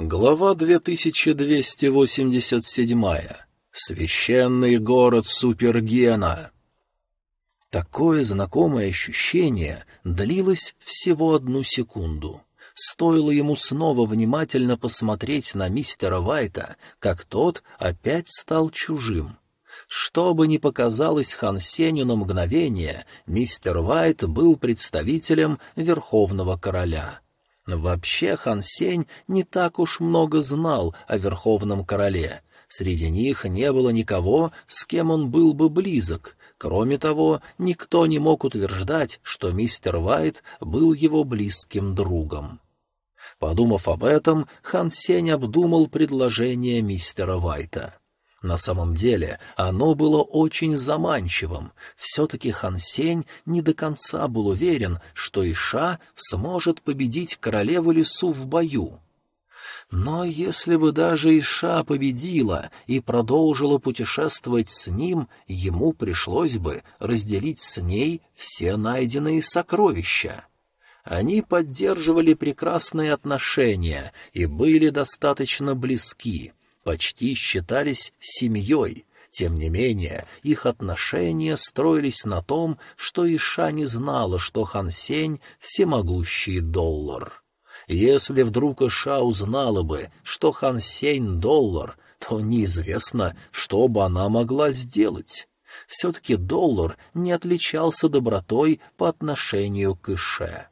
Глава 2287. Священный город Супергена. Такое знакомое ощущение длилось всего одну секунду. Стоило ему снова внимательно посмотреть на мистера Вайта, как тот опять стал чужим. Что бы ни показалось Хан Сеню на мгновение, мистер Вайт был представителем Верховного Короля — Вообще Хан Сень не так уж много знал о Верховном Короле. Среди них не было никого, с кем он был бы близок. Кроме того, никто не мог утверждать, что мистер Вайт был его близким другом. Подумав об этом, Хан Сень обдумал предложение мистера Вайта. На самом деле оно было очень заманчивым. Все-таки Хан Сень не до конца был уверен, что Иша сможет победить королеву лесу в бою. Но если бы даже Иша победила и продолжила путешествовать с ним, ему пришлось бы разделить с ней все найденные сокровища. Они поддерживали прекрасные отношения и были достаточно близки — почти считались семьей. Тем не менее, их отношения строились на том, что Иша не знала, что Хан Сень — всемогущий доллар. Если вдруг Иша узнала бы, что Хан Сень — доллар, то неизвестно, что бы она могла сделать. Все-таки доллар не отличался добротой по отношению к Ише.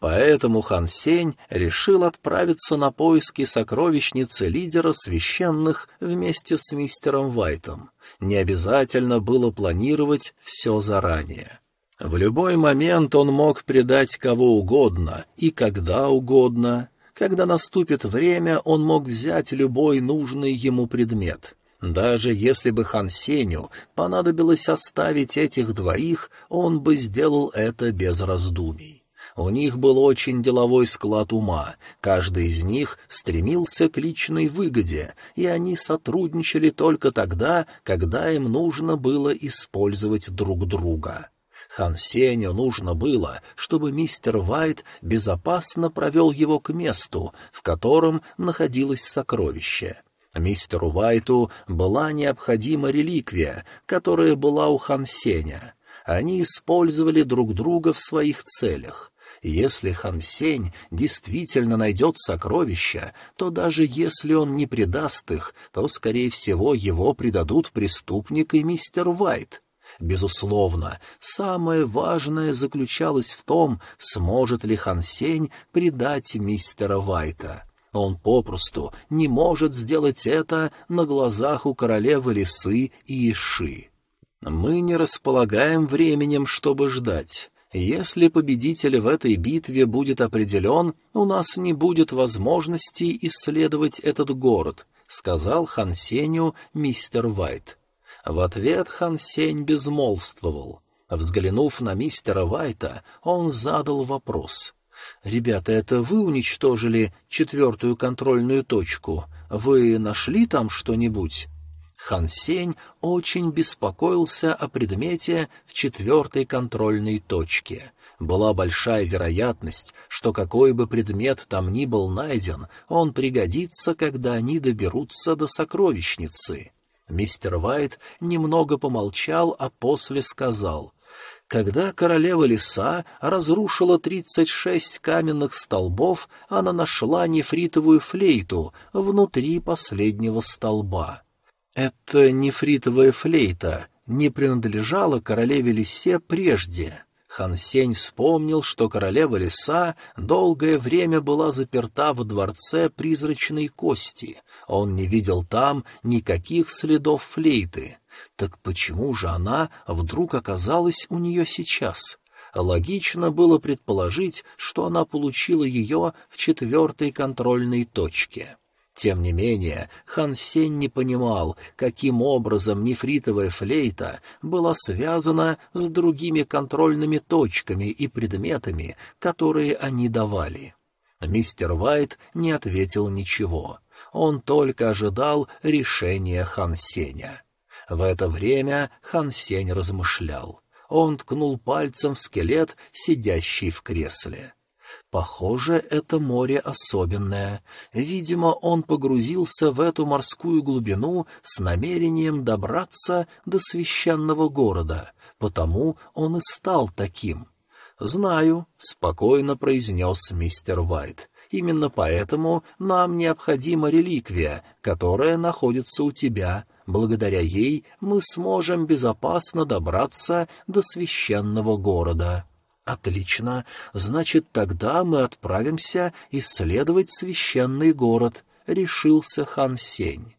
Поэтому Хан Сень решил отправиться на поиски сокровищницы лидера священных вместе с мистером Вайтом. Не обязательно было планировать все заранее. В любой момент он мог предать кого угодно и когда угодно. Когда наступит время, он мог взять любой нужный ему предмет. Даже если бы Хан Сеню понадобилось оставить этих двоих, он бы сделал это без раздумий. У них был очень деловой склад ума, каждый из них стремился к личной выгоде, и они сотрудничали только тогда, когда им нужно было использовать друг друга. Хан Сеню нужно было, чтобы мистер Вайт безопасно провел его к месту, в котором находилось сокровище. Мистеру Вайту была необходима реликвия, которая была у Хан Сеня. Они использовали друг друга в своих целях. Если Хан Сень действительно найдет сокровища, то даже если он не предаст их, то, скорее всего, его предадут преступник и мистер Вайт. Безусловно, самое важное заключалось в том, сможет ли Хан Сень предать мистера Вайта. Он попросту не может сделать это на глазах у королевы Лисы и Иши. Мы не располагаем временем, чтобы ждать. Если победитель в этой битве будет определен, у нас не будет возможности исследовать этот город, — сказал Хан Сеню мистер Вайт. В ответ Хан Сень безмолвствовал. Взглянув на мистера Вайта, он задал вопрос. «Ребята, это вы уничтожили четвертую контрольную точку? Вы нашли там что-нибудь?» Хан Сень очень беспокоился о предмете в четвертой контрольной точке. Была большая вероятность, что какой бы предмет там ни был найден, он пригодится, когда они доберутся до сокровищницы. Мистер Вайт немного помолчал, а после сказал — когда королева леса разрушила тридцать шесть каменных столбов, она нашла нефритовую флейту внутри последнего столба. Эта нефритовая флейта не принадлежала королеве Лисе прежде. Хан Сень вспомнил, что королева Лиса долгое время была заперта в дворце призрачной кости. Он не видел там никаких следов флейты. Так почему же она вдруг оказалась у нее сейчас? Логично было предположить, что она получила ее в четвертой контрольной точке. Тем не менее, Хан Сень не понимал, каким образом нефритовая флейта была связана с другими контрольными точками и предметами, которые они давали. Мистер Вайт не ответил ничего. Он только ожидал решения Хан Сеня. В это время Хан Сень размышлял. Он ткнул пальцем в скелет, сидящий в кресле. Похоже, это море особенное. Видимо, он погрузился в эту морскую глубину с намерением добраться до священного города, потому он и стал таким. «Знаю», — спокойно произнес мистер Вайт. «Именно поэтому нам необходима реликвия, которая находится у тебя. Благодаря ей мы сможем безопасно добраться до священного города». «Отлично. Значит, тогда мы отправимся исследовать священный город», — решился Хан Сень.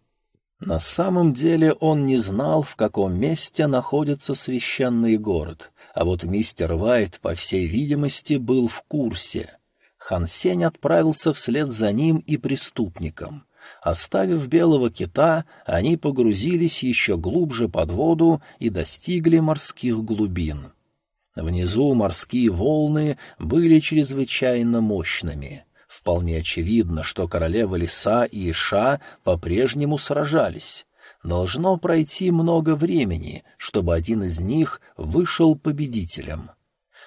На самом деле он не знал, в каком месте находится священный город, а вот мистер Вайт, по всей видимости, был в курсе. Хан Сень отправился вслед за ним и преступником. Оставив белого кита, они погрузились еще глубже под воду и достигли морских глубин. Внизу морские волны были чрезвычайно мощными. Вполне очевидно, что королева Лиса и Иша по-прежнему сражались. Должно пройти много времени, чтобы один из них вышел победителем.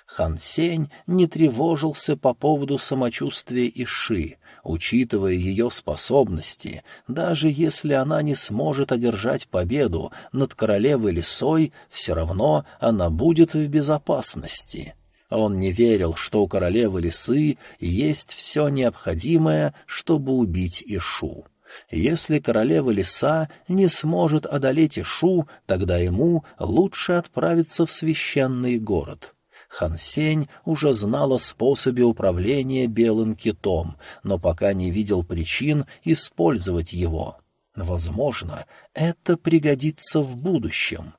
Хан Сень не тревожился по поводу самочувствия Иши, учитывая ее способности, даже если она не сможет одержать победу над королевой лисой, все равно она будет в безопасности. Он не верил, что у королевы лисы есть все необходимое, чтобы убить Ишу. Если королева лиса не сможет одолеть Ишу, тогда ему лучше отправиться в священный город. Хансень уже знал о способе управления белым китом, но пока не видел причин использовать его. Возможно, это пригодится в будущем.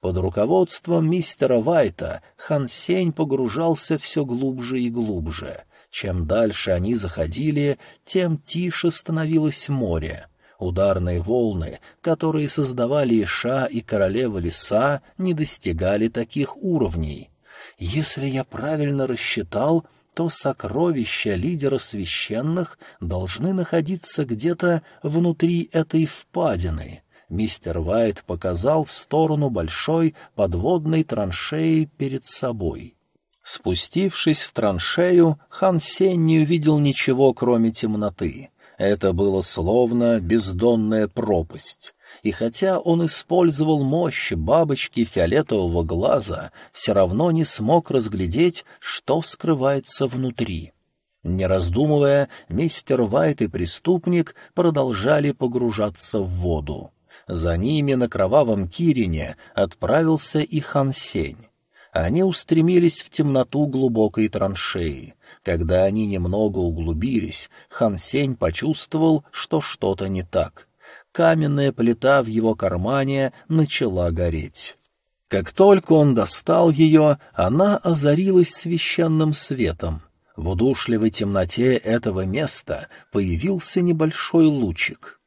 Под руководством мистера Вайта Хансень погружался все глубже и глубже. Чем дальше они заходили, тем тише становилось море. Ударные волны, которые создавали Иша и королева леса, не достигали таких уровней. Если я правильно рассчитал, то сокровища лидера священных должны находиться где-то внутри этой впадины. Мистер Вайт показал в сторону большой подводной траншеи перед собой. Спустившись в траншею, Хан Сень не увидел ничего, кроме темноты. Это было словно бездонная пропасть и хотя он использовал мощь бабочки фиолетового глаза, все равно не смог разглядеть, что скрывается внутри. Не раздумывая, мистер Вайт и преступник продолжали погружаться в воду. За ними на кровавом Кирине отправился и Хан Сень. Они устремились в темноту глубокой траншеи. Когда они немного углубились, Хан Сень почувствовал, что что-то не так — каменная плита в его кармане начала гореть. Как только он достал ее, она озарилась священным светом. В удушливой темноте этого места появился небольшой лучик.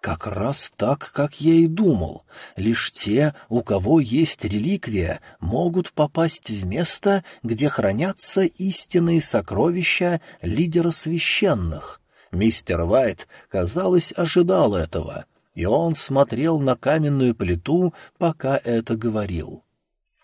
Как раз так, как я и думал. Лишь те, у кого есть реликвия, могут попасть в место, где хранятся истинные сокровища лидера священных. Мистер Вайт, казалось, ожидал этого, и он смотрел на каменную плиту, пока это говорил.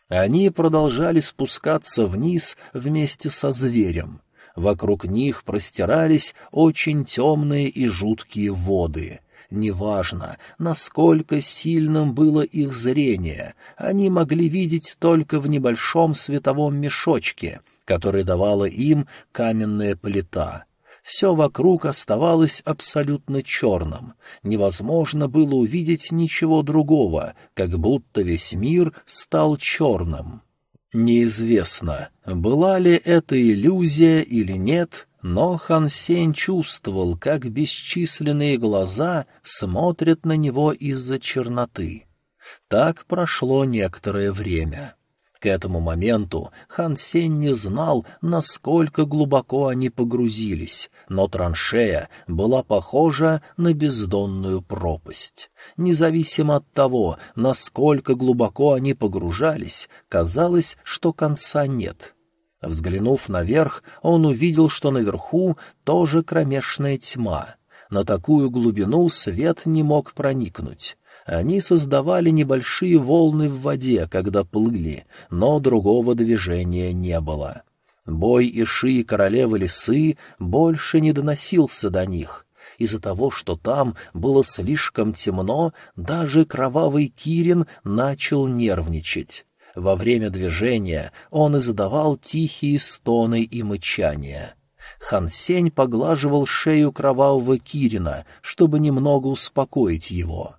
Они продолжали спускаться вниз вместе со зверем. Вокруг них простирались очень темные и жуткие воды. Неважно, насколько сильным было их зрение, они могли видеть только в небольшом световом мешочке, который давала им каменная плита — все вокруг оставалось абсолютно черным. Невозможно было увидеть ничего другого, как будто весь мир стал черным. Неизвестно, была ли это иллюзия или нет, но Хан Сень чувствовал, как бесчисленные глаза смотрят на него из-за черноты. Так прошло некоторое время. К этому моменту Хан Сень не знал, насколько глубоко они погрузились, но траншея была похожа на бездонную пропасть. Независимо от того, насколько глубоко они погружались, казалось, что конца нет. Взглянув наверх, он увидел, что наверху тоже кромешная тьма. На такую глубину свет не мог проникнуть. Они создавали небольшие волны в воде, когда плыли, но другого движения не было. Бой Иши и королевы лисы больше не доносился до них. Из-за того, что там было слишком темно, даже кровавый Кирин начал нервничать. Во время движения он издавал тихие стоны и мычания. Хансень поглаживал шею кровавого Кирина, чтобы немного успокоить его.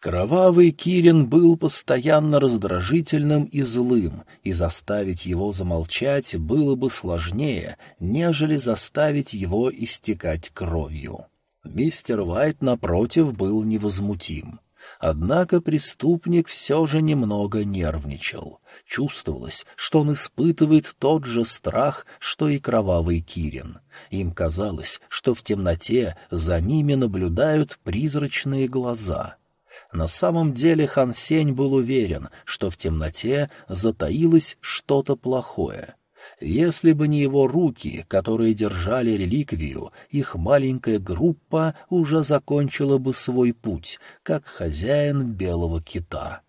Кровавый Кирин был постоянно раздражительным и злым, и заставить его замолчать было бы сложнее, нежели заставить его истекать кровью. Мистер Уайт, напротив, был невозмутим. Однако преступник все же немного нервничал. Чувствовалось, что он испытывает тот же страх, что и кровавый Кирин. Им казалось, что в темноте за ними наблюдают призрачные глаза — на самом деле Хан Сень был уверен, что в темноте затаилось что-то плохое. Если бы не его руки, которые держали реликвию, их маленькая группа уже закончила бы свой путь, как хозяин белого кита.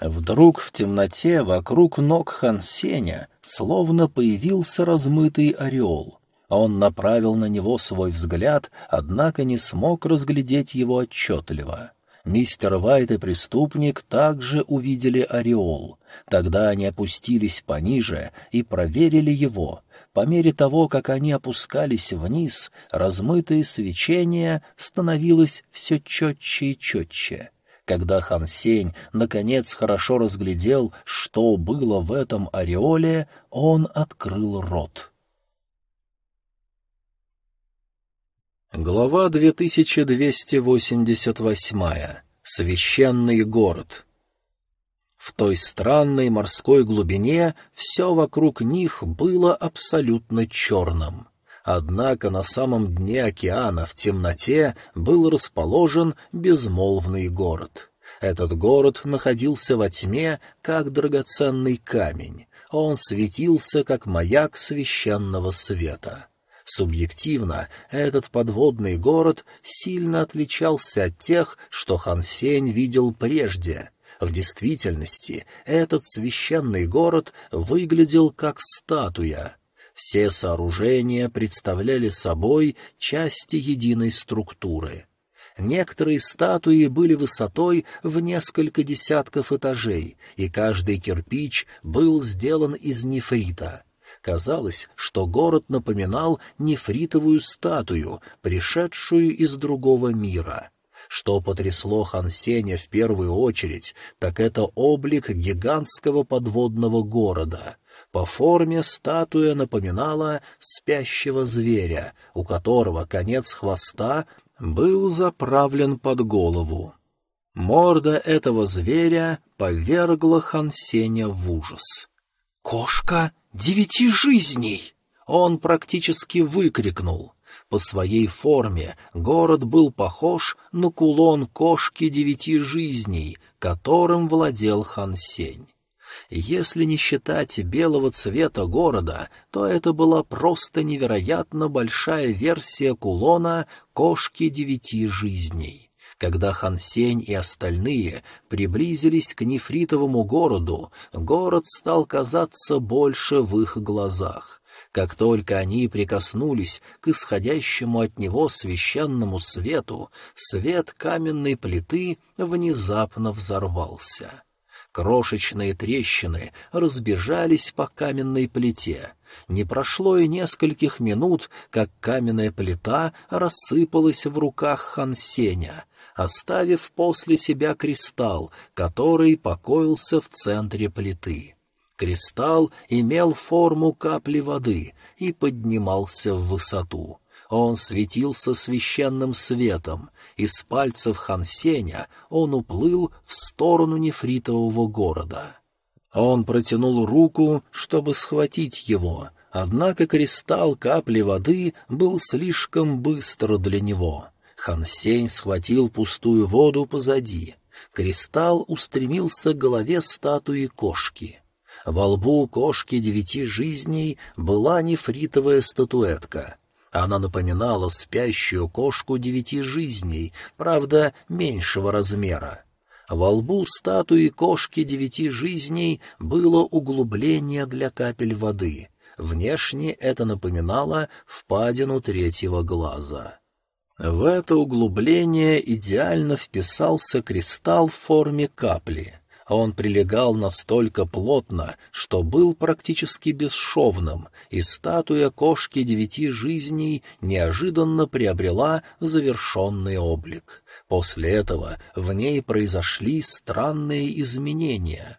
Вдруг в темноте вокруг ног Хан Сеня словно появился размытый ореол. Он направил на него свой взгляд, однако не смог разглядеть его отчетливо. Мистер Вайт и преступник также увидели ореол. Тогда они опустились пониже и проверили его. По мере того, как они опускались вниз, размытое свечение становилось все четче и четче. Когда Хан Сень наконец хорошо разглядел, что было в этом ореоле, он открыл рот. Глава 2288. Священный город. В той странной морской глубине все вокруг них было абсолютно черным. Однако на самом дне океана в темноте был расположен безмолвный город. Этот город находился во тьме, как драгоценный камень. Он светился, как маяк священного света. Субъективно этот подводный город сильно отличался от тех, что Хан Сень видел прежде. В действительности этот священный город выглядел как статуя. Все сооружения представляли собой части единой структуры. Некоторые статуи были высотой в несколько десятков этажей, и каждый кирпич был сделан из нефрита. Казалось, что город напоминал нефритовую статую, пришедшую из другого мира. Что потрясло Хансеня в первую очередь, так это облик гигантского подводного города. По форме статуя напоминала спящего зверя, у которого конец хвоста был заправлен под голову. Морда этого зверя повергла Хансеня в ужас. «Кошка девяти жизней!» Он практически выкрикнул. По своей форме город был похож на кулон кошки девяти жизней, которым владел Хан Сень. Если не считать белого цвета города, то это была просто невероятно большая версия кулона кошки девяти жизней. Когда Хан Сень и остальные приблизились к нефритовому городу, город стал казаться больше в их глазах. Как только они прикоснулись к исходящему от него священному свету, свет каменной плиты внезапно взорвался. Крошечные трещины разбежались по каменной плите. Не прошло и нескольких минут, как каменная плита рассыпалась в руках Хансеня — оставив после себя кристалл, который покоился в центре плиты. Кристалл имел форму капли воды и поднимался в высоту. Он светился священным светом, из пальцев Хансеня он уплыл в сторону нефритового города. Он протянул руку, чтобы схватить его, однако кристалл капли воды был слишком быстро для него. Хансень схватил пустую воду позади. Кристалл устремился к голове статуи кошки. Во лбу кошки девяти жизней была нефритовая статуэтка. Она напоминала спящую кошку девяти жизней, правда, меньшего размера. Во лбу статуи кошки девяти жизней было углубление для капель воды — Внешне это напоминало впадину третьего глаза. В это углубление идеально вписался кристалл в форме капли — а он прилегал настолько плотно, что был практически бесшовным, и статуя кошки девяти жизней неожиданно приобрела завершенный облик. После этого в ней произошли странные изменения.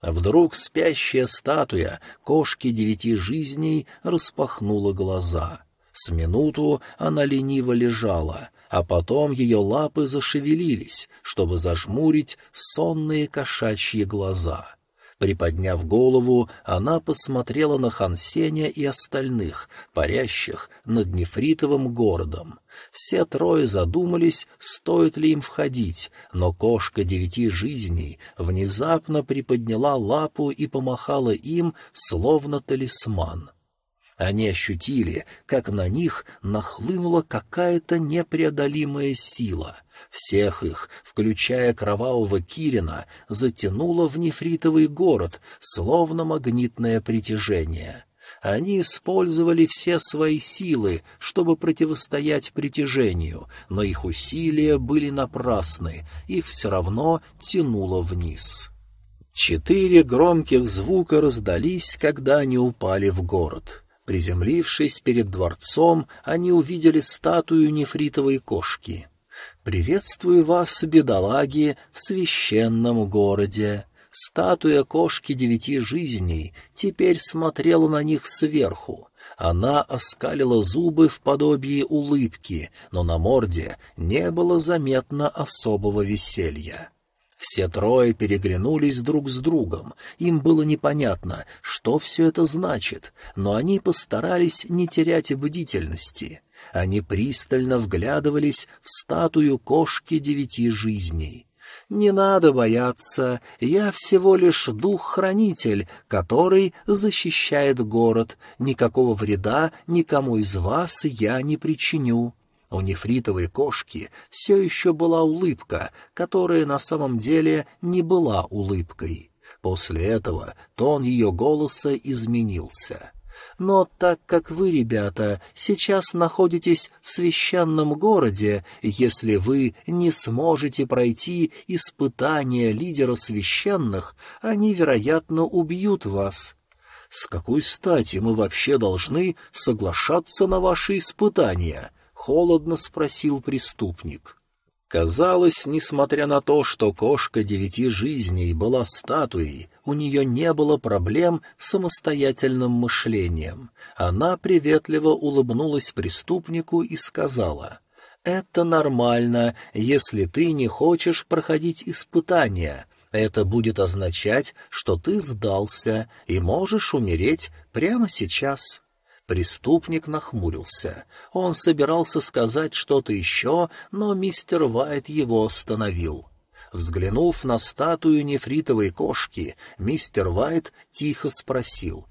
Вдруг спящая статуя кошки девяти жизней распахнула глаза. С минуту она лениво лежала, а потом ее лапы зашевелились, чтобы зажмурить сонные кошачьи глаза. Приподняв голову, она посмотрела на Хансеня и остальных, парящих над нефритовым городом. Все трое задумались, стоит ли им входить, но кошка девяти жизней внезапно приподняла лапу и помахала им, словно талисман — они ощутили, как на них нахлынула какая-то непреодолимая сила. Всех их, включая кровавого Кирина, затянуло в нефритовый город, словно магнитное притяжение. Они использовали все свои силы, чтобы противостоять притяжению, но их усилия были напрасны, их все равно тянуло вниз. Четыре громких звука раздались, когда они упали в город. Приземлившись перед дворцом, они увидели статую нефритовой кошки. «Приветствую вас, бедолаги, в священном городе!» Статуя кошки девяти жизней теперь смотрела на них сверху. Она оскалила зубы в подобии улыбки, но на морде не было заметно особого веселья. Все трое переглянулись друг с другом. Им было непонятно, что все это значит, но они постарались не терять бдительности. Они пристально вглядывались в статую кошки девяти жизней. «Не надо бояться, я всего лишь дух-хранитель, который защищает город. Никакого вреда никому из вас я не причиню». У нефритовой кошки все еще была улыбка, которая на самом деле не была улыбкой. После этого тон ее голоса изменился. Но так как вы, ребята, сейчас находитесь в священном городе, если вы не сможете пройти испытания лидера священных, они, вероятно, убьют вас. С какой стати мы вообще должны соглашаться на ваши испытания? Холодно спросил преступник. Казалось, несмотря на то, что кошка девяти жизней была статуей, у нее не было проблем с самостоятельным мышлением. Она приветливо улыбнулась преступнику и сказала, «Это нормально, если ты не хочешь проходить испытания. Это будет означать, что ты сдался и можешь умереть прямо сейчас». Преступник нахмурился. Он собирался сказать что-то еще, но мистер Вайт его остановил. Взглянув на статую нефритовой кошки, мистер Вайт тихо спросил,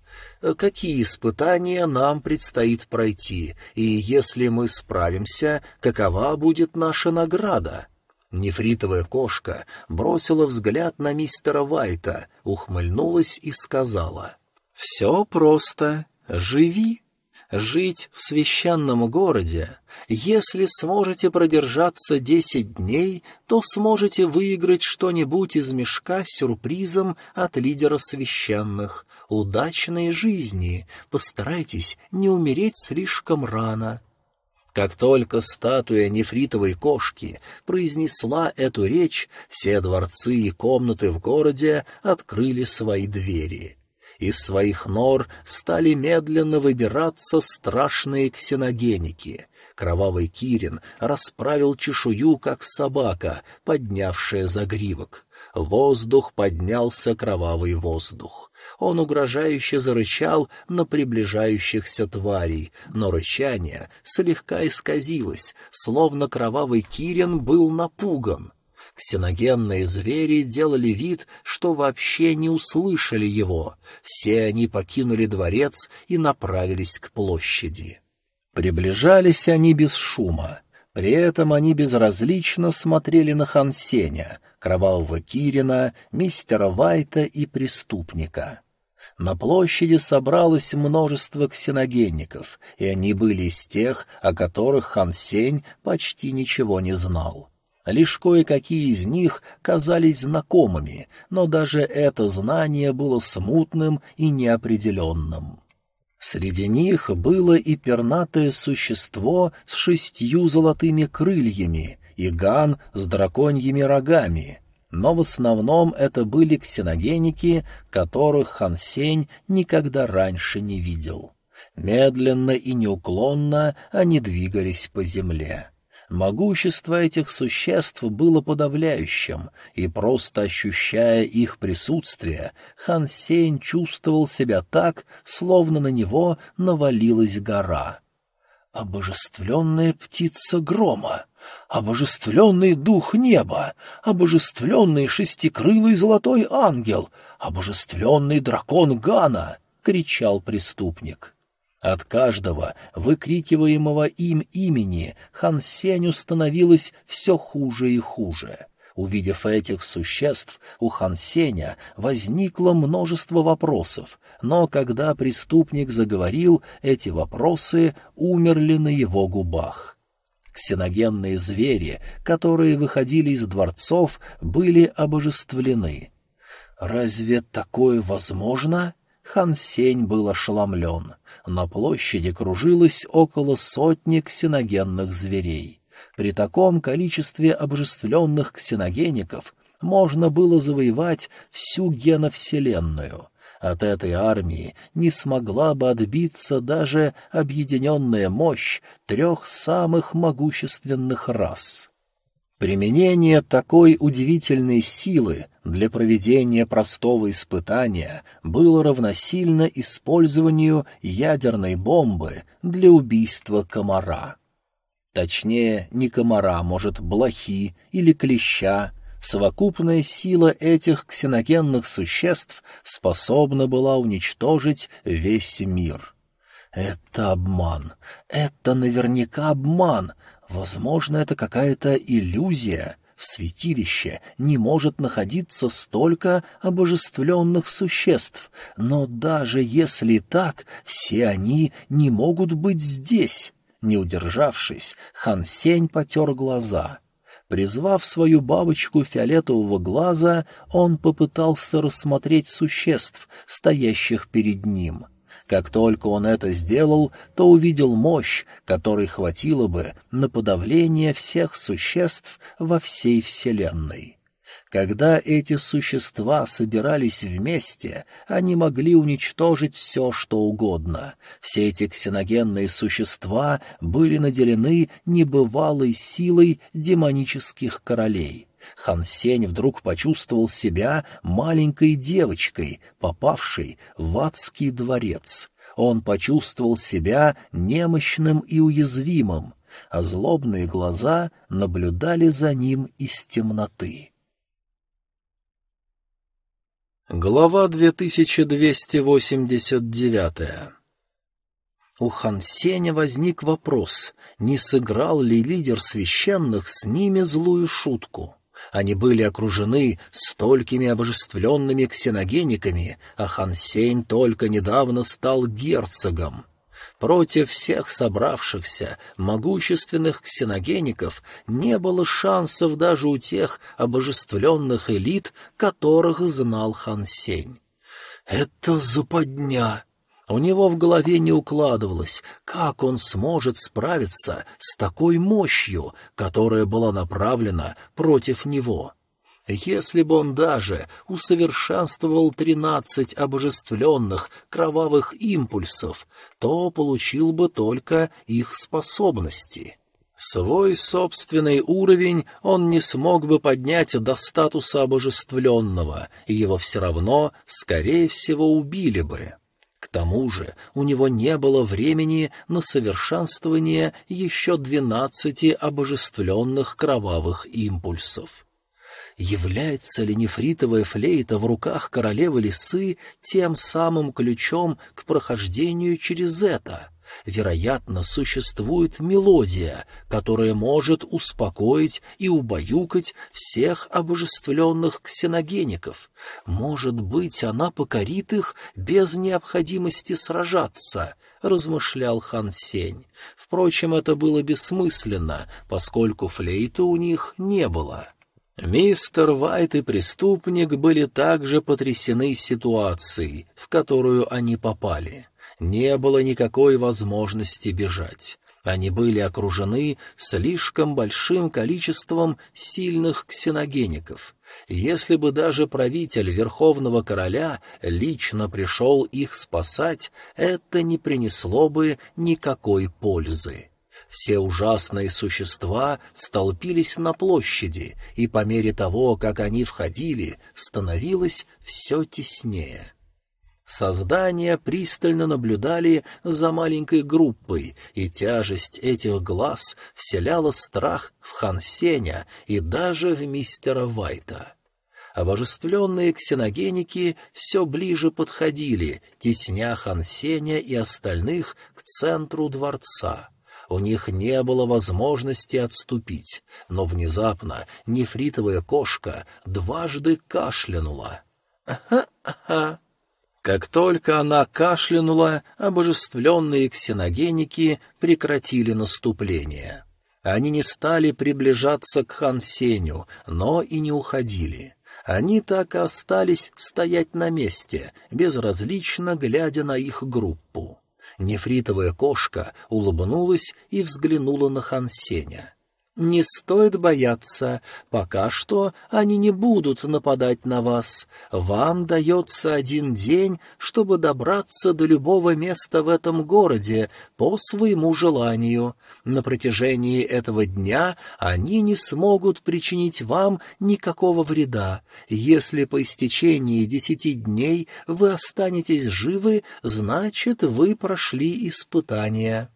«Какие испытания нам предстоит пройти, и если мы справимся, какова будет наша награда?» Нефритовая кошка бросила взгляд на мистера Вайта, ухмыльнулась и сказала, «Все просто. Живи жить в священном городе, если сможете продержаться десять дней, то сможете выиграть что-нибудь из мешка с сюрпризом от лидера священных. Удачной жизни, постарайтесь не умереть слишком рано. Как только статуя нефритовой кошки произнесла эту речь, все дворцы и комнаты в городе открыли свои двери. Из своих нор стали медленно выбираться страшные ксеногеники. Кровавый Кирин расправил чешую, как собака, поднявшая загривок. Воздух поднялся кровавый воздух. Он угрожающе зарычал на приближающихся тварей, но рычание слегка исказилось, словно кровавый Кирин был напуган. Ксеногенные звери делали вид, что вообще не услышали его. Все они покинули дворец и направились к площади. Приближались они без шума. При этом они безразлично смотрели на Хансеня, кровавого Кирина, мистера Вайта и преступника. На площади собралось множество ксеногенников, и они были из тех, о которых Хан Сень почти ничего не знал. Лишь кое-какие из них казались знакомыми, но даже это знание было смутным и неопределенным. Среди них было и пернатое существо с шестью золотыми крыльями, и ган с драконьими рогами, но в основном это были ксеногеники, которых Хан Сень никогда раньше не видел. Медленно и неуклонно они двигались по земле. Могущество этих существ было подавляющим, и просто ощущая их присутствие, Хан Сень чувствовал себя так, словно на него навалилась гора. «Обожествленная птица грома!» обожествленный дух неба, обожествленный шестикрылый золотой ангел, обожествленный дракон Гана!» — кричал преступник. От каждого выкрикиваемого им имени Хан Сеню становилось все хуже и хуже. Увидев этих существ, у Хан Сеня возникло множество вопросов, но когда преступник заговорил, эти вопросы умерли на его губах. Ксеногенные звери, которые выходили из дворцов, были обожествлены. Разве такое возможно? Хан Сень был ошеломлен. На площади кружилось около сотни ксеногенных зверей. При таком количестве обожествленных ксеногеников можно было завоевать всю геновселенную — от этой армии не смогла бы отбиться даже объединенная мощь трех самых могущественных рас. Применение такой удивительной силы для проведения простого испытания было равносильно использованию ядерной бомбы для убийства комара. Точнее, не комара, может, блохи или клеща, Совокупная сила этих ксеногенных существ способна была уничтожить весь мир. Это обман. Это наверняка обман. Возможно, это какая-то иллюзия. В святилище не может находиться столько обожествленных существ, но даже если так, все они не могут быть здесь. Не удержавшись, Хан Сень потер глаза — Призвав свою бабочку фиолетового глаза, он попытался рассмотреть существ, стоящих перед ним. Как только он это сделал, то увидел мощь, которой хватило бы на подавление всех существ во всей Вселенной. Когда эти существа собирались вместе, они могли уничтожить все, что угодно. Все эти ксеногенные существа были наделены небывалой силой демонических королей. Хан Сень вдруг почувствовал себя маленькой девочкой, попавшей в адский дворец. Он почувствовал себя немощным и уязвимым, а злобные глаза наблюдали за ним из темноты. Глава 2289 У Хан Сеня возник вопрос, не сыграл ли лидер священных с ними злую шутку. Они были окружены столькими обожествленными ксеногениками, а Хан Сень только недавно стал герцогом. Против всех собравшихся могущественных ксеногеников не было шансов даже у тех обожествленных элит, которых знал Хан Сень. «Это западня!» У него в голове не укладывалось, как он сможет справиться с такой мощью, которая была направлена против него. Если бы он даже усовершенствовал тринадцать обожествленных кровавых импульсов, то получил бы только их способности. Свой собственный уровень он не смог бы поднять до статуса обожествленного, и его все равно, скорее всего, убили бы. К тому же у него не было времени на совершенствование еще двенадцати обожествленных кровавых импульсов является ли нефритовая флейта в руках королевы лисы тем самым ключом к прохождению через это? Вероятно, существует мелодия, которая может успокоить и убаюкать всех обожествленных ксеногеников. Может быть, она покорит их без необходимости сражаться, — размышлял Хан Сень. Впрочем, это было бессмысленно, поскольку флейты у них не было. Мистер Вайт и преступник были также потрясены ситуацией, в которую они попали. Не было никакой возможности бежать. Они были окружены слишком большим количеством сильных ксеногеников. Если бы даже правитель Верховного Короля лично пришел их спасать, это не принесло бы никакой пользы. Все ужасные существа столпились на площади, и по мере того, как они входили, становилось все теснее. Создания пристально наблюдали за маленькой группой, и тяжесть этих глаз вселяла страх в Хансеня и даже в мистера Вайта. Обожествленные ксеногеники все ближе подходили, тесня Хансеня и остальных к центру дворца. У них не было возможности отступить, но внезапно нефритовая кошка дважды кашлянула. «Ага-ага!» Как только она кашлянула, обожествленные ксеногеники прекратили наступление. Они не стали приближаться к Хан Сеню, но и не уходили. Они так и остались стоять на месте, безразлично глядя на их группу. Нефритовая кошка улыбнулась и взглянула на Хан Сеня. Не стоит бояться. Пока что они не будут нападать на вас. Вам дается один день, чтобы добраться до любого места в этом городе по своему желанию. На протяжении этого дня они не смогут причинить вам никакого вреда. Если по истечении десяти дней вы останетесь живы, значит, вы прошли испытание.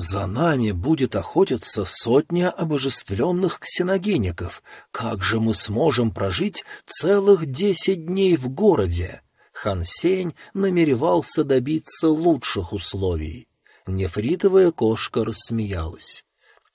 За нами будет охотиться сотня обожествленных ксеногеников. Как же мы сможем прожить целых десять дней в городе? Хан Сень намеревался добиться лучших условий. Нефритовая кошка рассмеялась.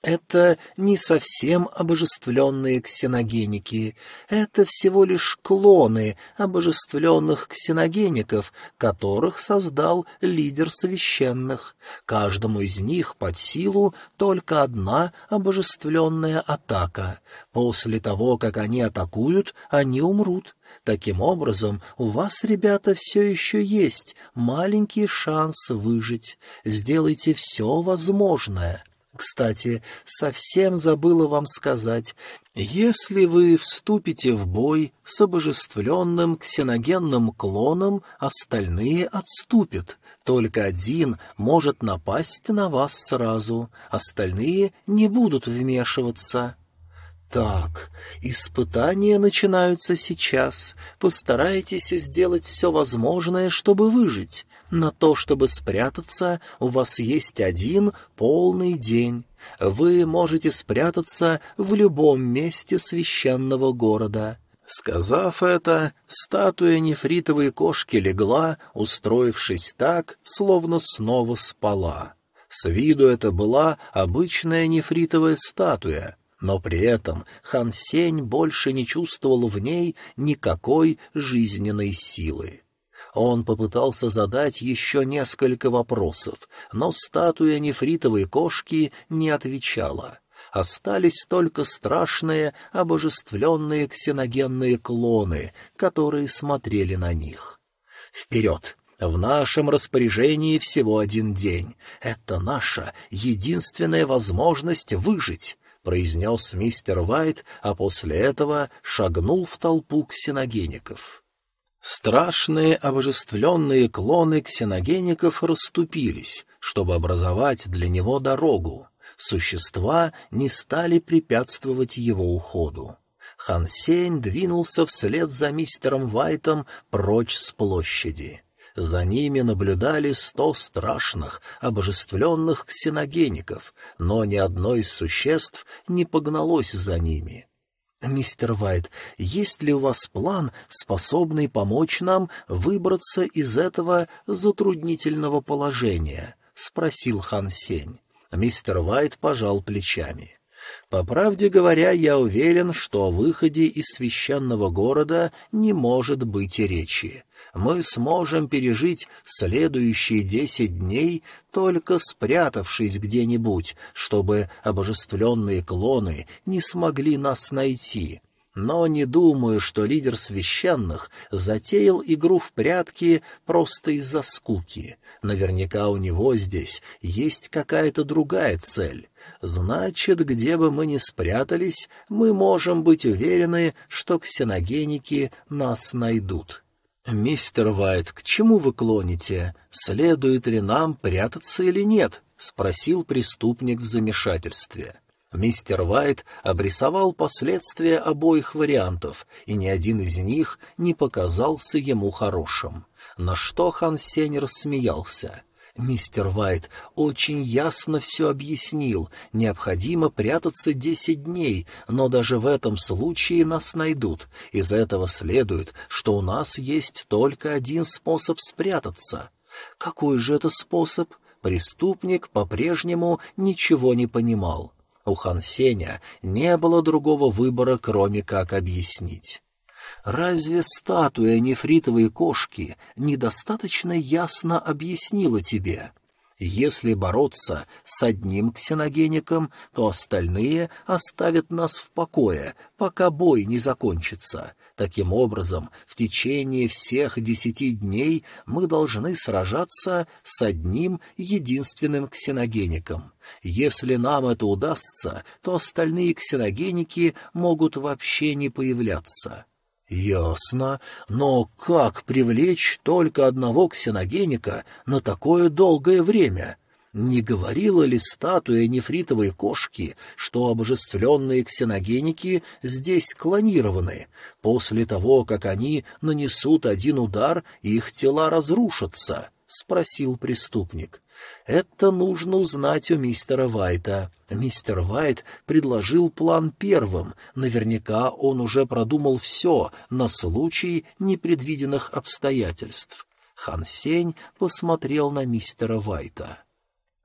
Это не совсем обожествленные ксеногеники, это всего лишь клоны обожествленных ксеногеников, которых создал лидер священных. Каждому из них под силу только одна обожествленная атака. После того, как они атакуют, они умрут. Таким образом, у вас, ребята, все еще есть маленький шанс выжить. Сделайте все возможное. Кстати, совсем забыла вам сказать, если вы вступите в бой с обожествленным ксеногенным клоном, остальные отступят. Только один может напасть на вас сразу, остальные не будут вмешиваться. Так, испытания начинаются сейчас. Постарайтесь сделать все возможное, чтобы выжить. На то, чтобы спрятаться, у вас есть один полный день. Вы можете спрятаться в любом месте священного города. Сказав это, статуя нефритовой кошки легла, устроившись так, словно снова спала. С виду это была обычная нефритовая статуя, но при этом Хан Сень больше не чувствовал в ней никакой жизненной силы. Он попытался задать еще несколько вопросов, но статуя нефритовой кошки не отвечала. Остались только страшные обожествленные ксеногенные клоны, которые смотрели на них. «Вперед!» В нашем распоряжении всего один день. Это наша единственная возможность выжить произнес мистер Вайт, а после этого шагнул в толпу ксеногеников. Страшные обожествленные клоны ксеногеников расступились, чтобы образовать для него дорогу. Существа не стали препятствовать его уходу. Хансень двинулся вслед за мистером Вайтом прочь с площади. За ними наблюдали сто страшных, обожествленных ксеногеников, но ни одно из существ не погналось за ними. «Мистер Вайт, есть ли у вас план, способный помочь нам выбраться из этого затруднительного положения?» —— спросил Хан Сень. Мистер Уайт пожал плечами. По правде говоря, я уверен, что о выходе из священного города не может быть и речи. Мы сможем пережить следующие десять дней, только спрятавшись где-нибудь, чтобы обожествленные клоны не смогли нас найти. Но не думаю, что лидер священных затеял игру в прятки просто из-за скуки. Наверняка у него здесь есть какая-то другая цель. Значит, где бы мы ни спрятались, мы можем быть уверены, что ксеногеники нас найдут. «Мистер Вайт, к чему вы клоните? Следует ли нам прятаться или нет?» — спросил преступник в замешательстве. Мистер Вайт обрисовал последствия обоих вариантов, и ни один из них не показался ему хорошим. На что Хан Сень рассмеялся. «Мистер Вайт очень ясно все объяснил. Необходимо прятаться десять дней, но даже в этом случае нас найдут. Из этого следует, что у нас есть только один способ спрятаться. Какой же это способ?» Преступник по-прежнему ничего не понимал. У Хан Сеня не было другого выбора, кроме как объяснить. Разве статуя нефритовой кошки недостаточно ясно объяснила тебе? Если бороться с одним ксеногеником, то остальные оставят нас в покое, пока бой не закончится. Таким образом, в течение всех десяти дней мы должны сражаться с одним единственным ксеногеником. Если нам это удастся, то остальные ксеногеники могут вообще не появляться. Ясно, но как привлечь только одного ксеногеника на такое долгое время? Не говорила ли статуя нефритовой кошки, что обожествленные ксеногеники здесь клонированы? После того, как они нанесут один удар, их тела разрушатся? — спросил преступник. Это нужно узнать у мистера Вайта. Мистер Вайт предложил план первым. Наверняка он уже продумал все на случай непредвиденных обстоятельств. Хан Сень посмотрел на мистера Вайта.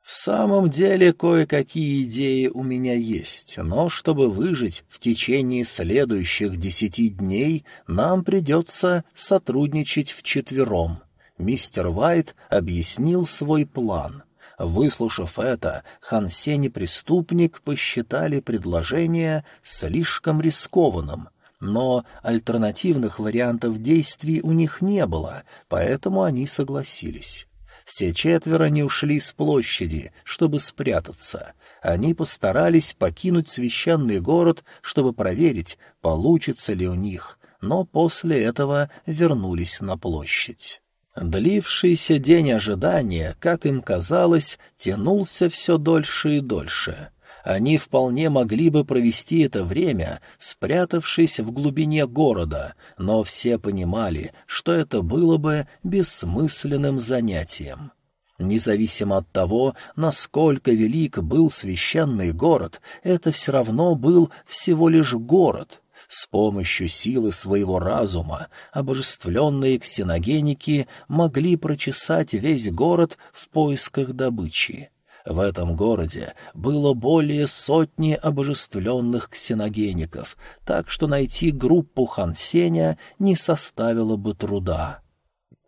В самом деле кое-какие идеи у меня есть, но чтобы выжить в течение следующих десяти дней, нам придется сотрудничать вчетвером. Мистер Вайт объяснил свой план. Выслушав это, Хан Сень и преступник посчитали предложение слишком рискованным, но альтернативных вариантов действий у них не было, поэтому они согласились. Все четверо не ушли с площади, чтобы спрятаться. Они постарались покинуть священный город, чтобы проверить, получится ли у них, но после этого вернулись на площадь. Длившийся день ожидания, как им казалось, тянулся все дольше и дольше. Они вполне могли бы провести это время, спрятавшись в глубине города, но все понимали, что это было бы бессмысленным занятием. Независимо от того, насколько велик был священный город, это все равно был всего лишь город. С помощью силы своего разума обожествленные ксеногеники могли прочесать весь город в поисках добычи. В этом городе было более сотни обожествленных ксеногеников, так что найти группу Хансеня не составило бы труда.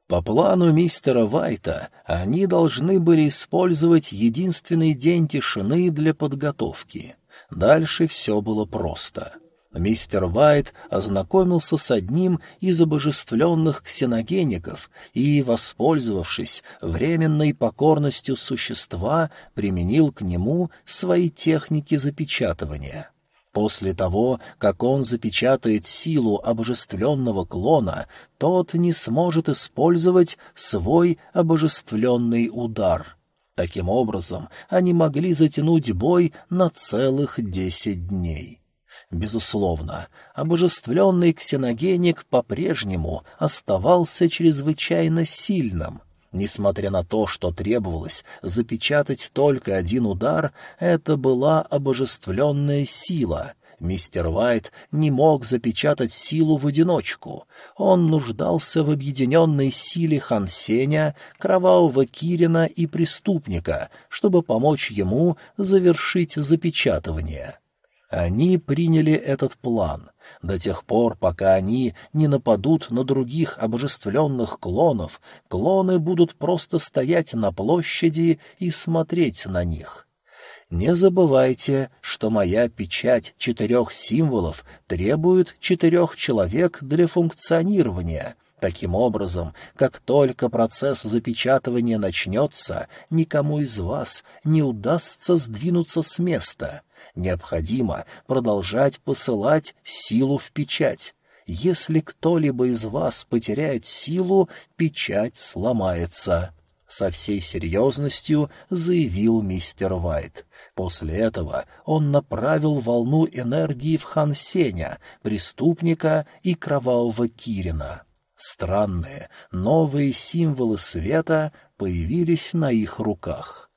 По плану мистера Вайта они должны были использовать единственный день тишины для подготовки. Дальше все было просто. Мистер Вайт ознакомился с одним из обожествленных ксеногеников и, воспользовавшись временной покорностью существа, применил к нему свои техники запечатывания. После того, как он запечатает силу обожествленного клона, тот не сможет использовать свой обожествленный удар. Таким образом, они могли затянуть бой на целых десять дней. Безусловно, обожествленный ксеногеник по-прежнему оставался чрезвычайно сильным. Несмотря на то, что требовалось запечатать только один удар, это была обожествленная сила. Мистер Вайт не мог запечатать силу в одиночку. Он нуждался в объединенной силе Хансеня, кровавого Кирина и преступника, чтобы помочь ему завершить запечатывание. Они приняли этот план. До тех пор, пока они не нападут на других обожествленных клонов, клоны будут просто стоять на площади и смотреть на них. Не забывайте, что моя печать четырех символов требует четырех человек для функционирования. Таким образом, как только процесс запечатывания начнется, никому из вас не удастся сдвинуться с места. Необходимо продолжать посылать силу в печать. Если кто-либо из вас потеряет силу, печать сломается. Со всей серьезностью заявил мистер Вайт. После этого он направил волну энергии в Хансеня, преступника и кровавого Кирина. Странные, новые символы света появились на их руках.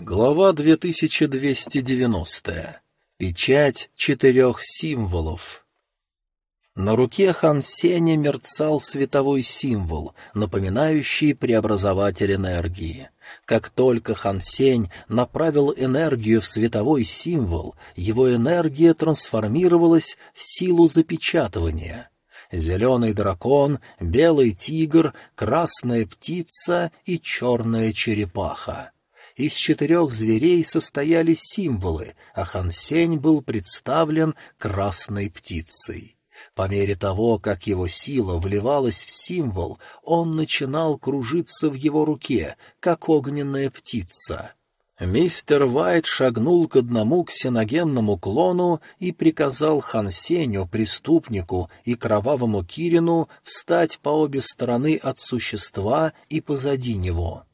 Глава 2290. Печать четырех символов. На руке Хан Сеня мерцал световой символ, напоминающий преобразователь энергии. Как только Хан Сень направил энергию в световой символ, его энергия трансформировалась в силу запечатывания. Зеленый дракон, белый тигр, красная птица и черная черепаха. Из четырех зверей состояли символы, а Хан Сень был представлен красной птицей. По мере того, как его сила вливалась в символ, он начинал кружиться в его руке, как огненная птица. Мистер Вайт шагнул к одному ксеногенному клону и приказал Хансеню, преступнику и кровавому Кирину встать по обе стороны от существа и позади него.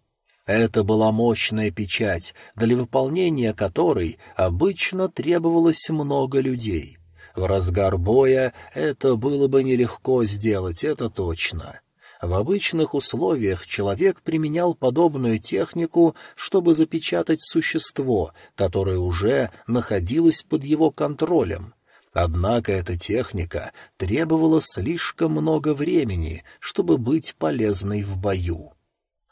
Это была мощная печать, для выполнения которой обычно требовалось много людей. В разгар боя это было бы нелегко сделать, это точно. В обычных условиях человек применял подобную технику, чтобы запечатать существо, которое уже находилось под его контролем. Однако эта техника требовала слишком много времени, чтобы быть полезной в бою.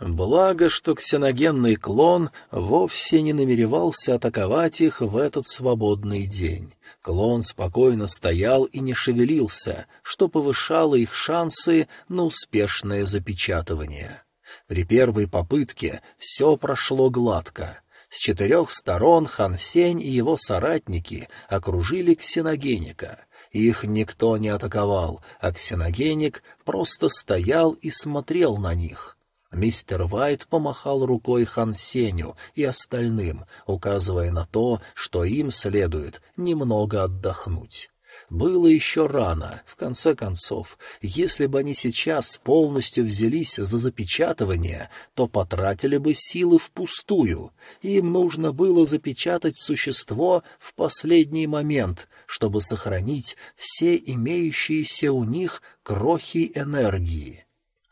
Благо, что ксеногенный клон вовсе не намеревался атаковать их в этот свободный день. Клон спокойно стоял и не шевелился, что повышало их шансы на успешное запечатывание. При первой попытке все прошло гладко. С четырех сторон Хан Сень и его соратники окружили ксеногеника. Их никто не атаковал, а ксеногеник просто стоял и смотрел на них — Мистер Вайт помахал рукой Хан Сеню и остальным, указывая на то, что им следует немного отдохнуть. Было еще рано, в конце концов. Если бы они сейчас полностью взялись за запечатывание, то потратили бы силы впустую. Им нужно было запечатать существо в последний момент, чтобы сохранить все имеющиеся у них крохи энергии.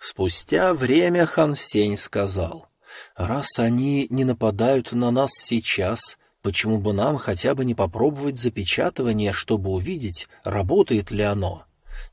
Спустя время Хан Сень сказал, «Раз они не нападают на нас сейчас, почему бы нам хотя бы не попробовать запечатывание, чтобы увидеть, работает ли оно?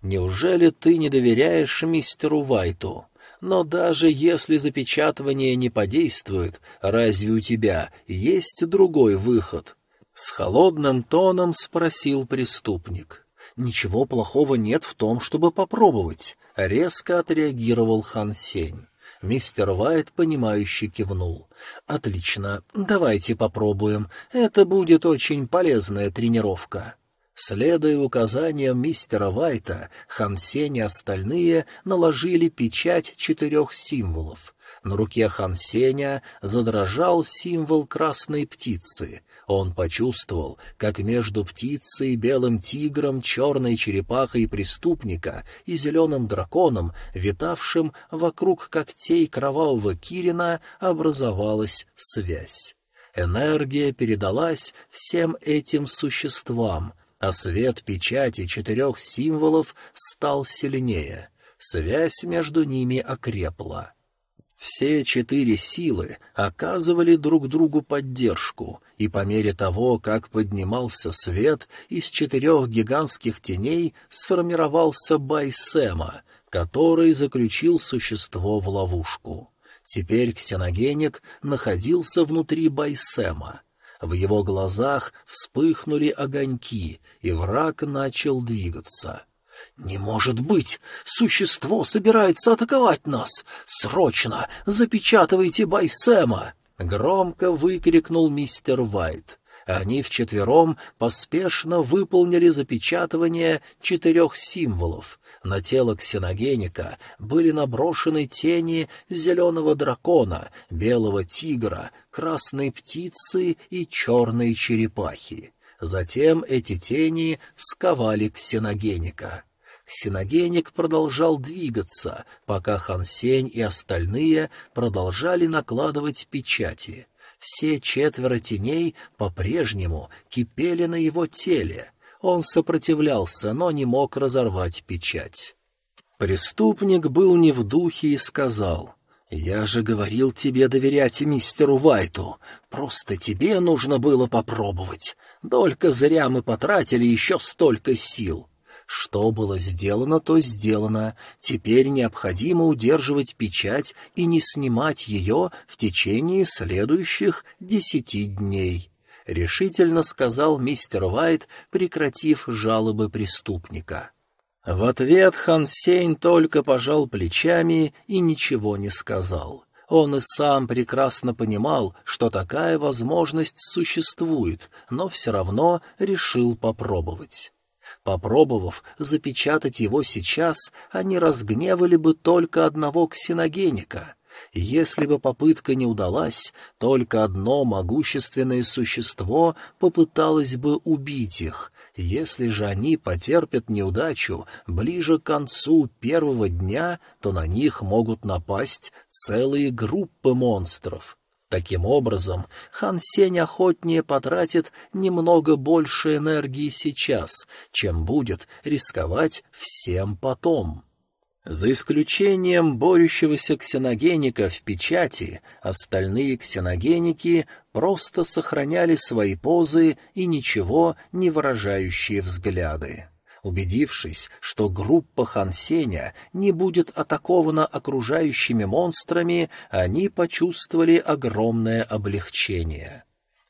Неужели ты не доверяешь мистеру Вайту?» Но даже если запечатывание не подействует, разве у тебя есть другой выход? С холодным тоном спросил преступник. Ничего плохого нет в том, чтобы попробовать. — резко отреагировал Хан Сень. Мистер Вайт, понимающе кивнул. «Отлично, давайте попробуем. Это будет очень полезная тренировка». Следуя указаниям мистера Вайта, Хан Сень и остальные наложили печать четырех символов. На руке Хан Сеня задрожал символ красной птицы — он почувствовал, как между птицей, белым тигром, черной черепахой преступника и зеленым драконом, витавшим вокруг когтей кровавого Кирина, образовалась связь. Энергия передалась всем этим существам, а свет печати четырех символов стал сильнее. Связь между ними окрепла. Все четыре силы оказывали друг другу поддержку, и по мере того, как поднимался свет, из четырех гигантских теней сформировался Байсема, который заключил существо в ловушку. Теперь ксеногеник находился внутри Байсема. В его глазах вспыхнули огоньки, и враг начал двигаться. «Не может быть! Существо собирается атаковать нас! Срочно запечатывайте Байсема!» — громко выкрикнул мистер Вайт. Они вчетвером поспешно выполнили запечатывание четырех символов. На тело ксеногеника были наброшены тени зеленого дракона, белого тигра, красной птицы и черной черепахи. Затем эти тени сковали ксеногеника. Ксеногеник продолжал двигаться, пока Хансень и остальные продолжали накладывать печати. Все четверо теней по-прежнему кипели на его теле. Он сопротивлялся, но не мог разорвать печать. Преступник был не в духе и сказал, «Я же говорил тебе доверять мистеру Вайту. Просто тебе нужно было попробовать. Только зря мы потратили еще столько сил». Что было сделано, то сделано. Теперь необходимо удерживать печать и не снимать ее в течение следующих десяти дней. — решительно сказал мистер Уайт, прекратив жалобы преступника. В ответ Хан Сень только пожал плечами и ничего не сказал. Он и сам прекрасно понимал, что такая возможность существует, но все равно решил попробовать. Попробовав запечатать его сейчас, они разгневали бы только одного ксеногеника. Если бы попытка не удалась, только одно могущественное существо попыталось бы убить их. Если же они потерпят неудачу ближе к концу первого дня, то на них могут напасть целые группы монстров. Таким образом, Хан Сень охотнее потратит немного больше энергии сейчас, чем будет рисковать всем потом. За исключением борющегося ксеногеника в печати, остальные ксеногеники просто сохраняли свои позы и ничего не выражающие взгляды. Убедившись, что группа Хансеня не будет атакована окружающими монстрами, они почувствовали огромное облегчение.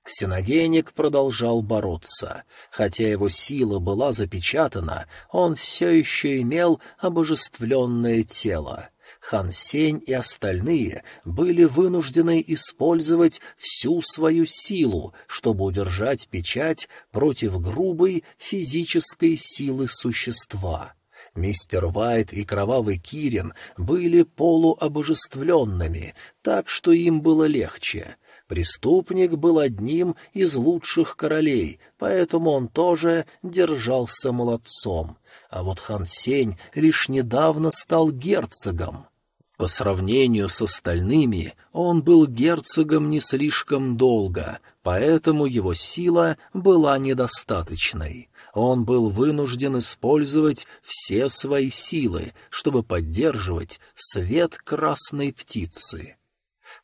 Ксеногеник продолжал бороться. Хотя его сила была запечатана, он все еще имел обожествленное тело. Хан Сень и остальные были вынуждены использовать всю свою силу, чтобы удержать печать против грубой физической силы существа. Мистер Вайт и Кровавый Кирин были полуобожествленными, так что им было легче. Преступник был одним из лучших королей, поэтому он тоже держался молодцом. А вот Хан Сень лишь недавно стал герцогом. По сравнению с остальными, он был герцогом не слишком долго, поэтому его сила была недостаточной. Он был вынужден использовать все свои силы, чтобы поддерживать свет красной птицы.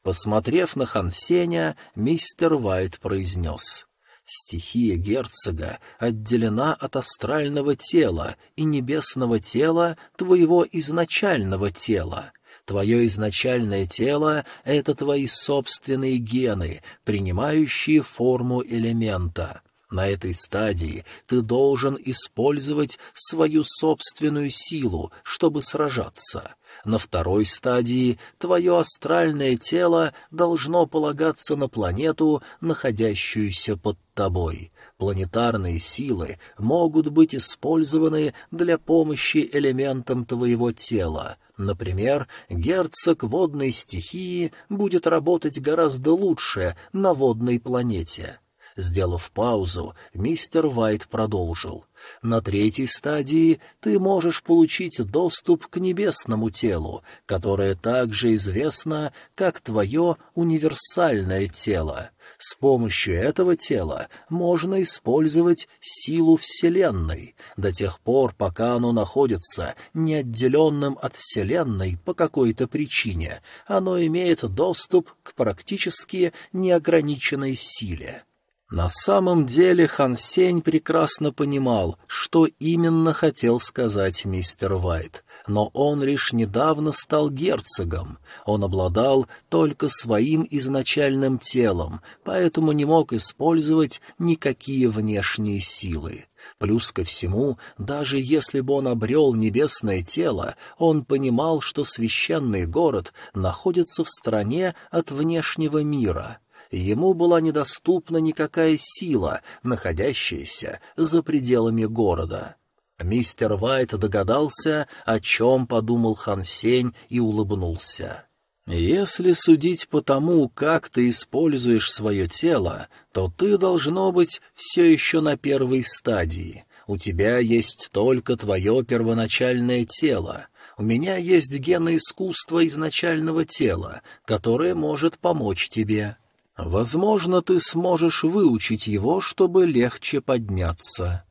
Посмотрев на Хансеня, мистер Вайт произнес — Стихия герцога отделена от астрального тела и небесного тела твоего изначального тела. Твое изначальное тело — это твои собственные гены, принимающие форму элемента. На этой стадии ты должен использовать свою собственную силу, чтобы сражаться. На второй стадии твое астральное тело должно полагаться на планету, находящуюся под тобой. Планетарные силы могут быть использованы для помощи элементам твоего тела — Например, герцог водной стихии будет работать гораздо лучше на водной планете. Сделав паузу, мистер Вайт продолжил. На третьей стадии ты можешь получить доступ к небесному телу, которое также известно как твое универсальное тело. С помощью этого тела можно использовать силу Вселенной до тех пор, пока оно находится неотделенным от Вселенной по какой-то причине. Оно имеет доступ к практически неограниченной силе. На самом деле Хан Сень прекрасно понимал, что именно хотел сказать мистер Вайт, но он лишь недавно стал герцогом. Он обладал только своим изначальным телом, поэтому не мог использовать никакие внешние силы. Плюс ко всему, даже если бы он обрел небесное тело, он понимал, что священный город находится в стороне от внешнего мира — ему была недоступна никакая сила, находящаяся за пределами города. Мистер Вайт догадался, о чем подумал Хан Сень и улыбнулся. «Если судить по тому, как ты используешь свое тело, то ты, должно быть, все еще на первой стадии. У тебя есть только твое первоначальное тело. У меня есть гены искусства изначального тела, которое может помочь тебе. Возможно, ты сможешь выучить его, чтобы легче подняться.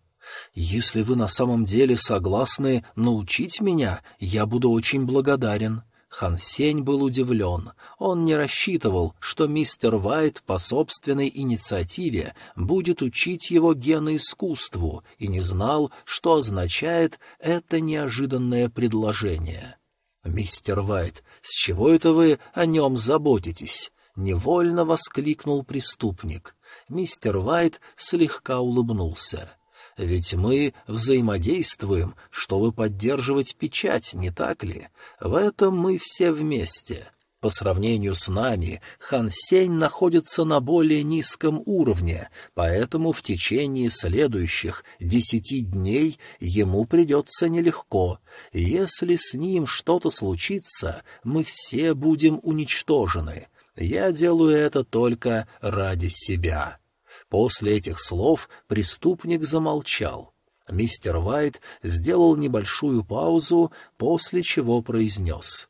Если вы на самом деле согласны научить меня, я буду очень благодарен. Хан Сень был удивлен. Он не рассчитывал, что мистер Вайт по собственной инициативе будет учить его геноискусству, и не знал, что означает это неожиданное предложение. «Мистер Вайт, с чего это вы о нем заботитесь?» Невольно воскликнул преступник. Мистер Вайт слегка улыбнулся. «Ведь мы взаимодействуем, чтобы поддерживать печать, не так ли? В этом мы все вместе. По сравнению с нами, Хан Сень находится на более низком уровне, поэтому в течение следующих десяти дней ему придется нелегко. Если с ним что-то случится, мы все будем уничтожены. Я делаю это только ради себя. После этих слов преступник замолчал. Мистер Вайт сделал небольшую паузу, после чего произнес.